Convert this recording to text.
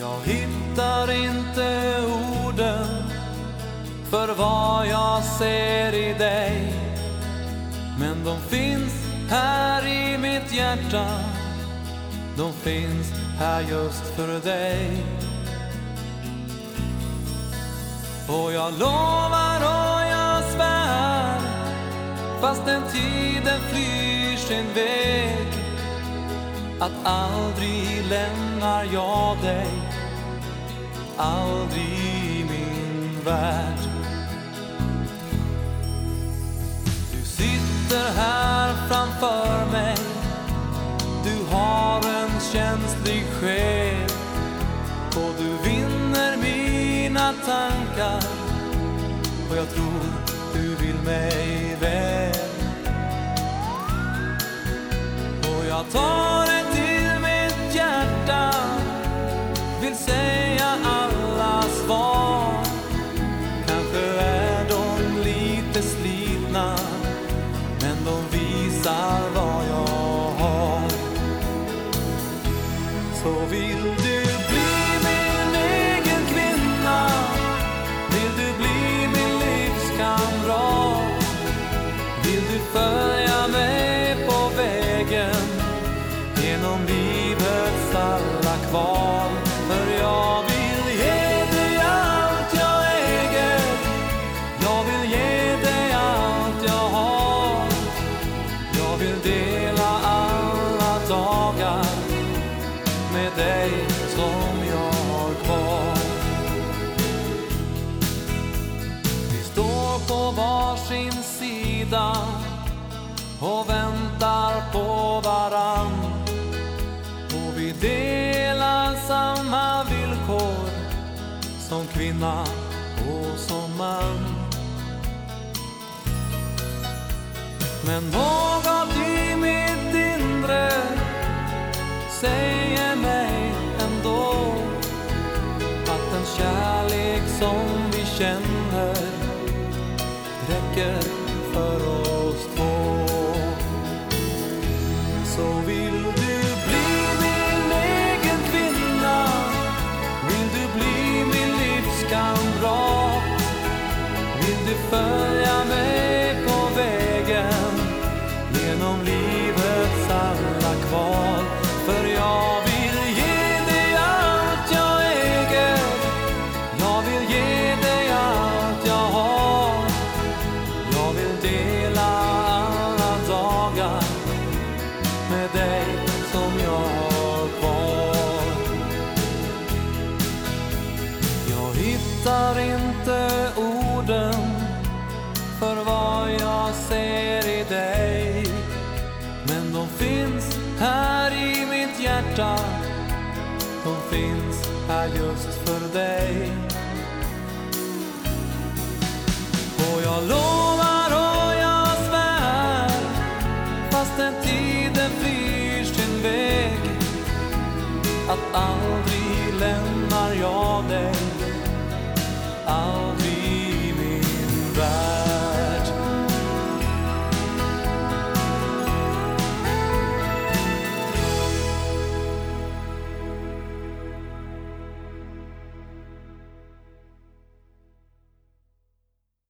Jag hittar inte orden för vad jag ser i dig. Men de finns här i mitt hjärta. De finns här just för dig. Och jag lovar och jag svär fast den tiden flyr sin väg att aldrig lämnar jag dig. Aldrig i min värld. Du sitter här framför mig. Du har en känslig själ. Och du vinner mina tankar. Och jag tror slitna men de visar vad jag har. Så vill du bli min egen kvinna Vill du bli min livskamrat Vill du följa mig på vägen genom livets med dig som jag har kvar. Vi står på varsin sida och väntar på varann. Och vi delar samma villkor som kvinna och som man. Men känner räcker för oss. För vad jag ser i dig. Men de finns här i mitt hjärta. De finns här just för dig. Och jag lovar och jag svär fastän tiden flyr sin väg att aldrig lämnar jag dig. Aldrig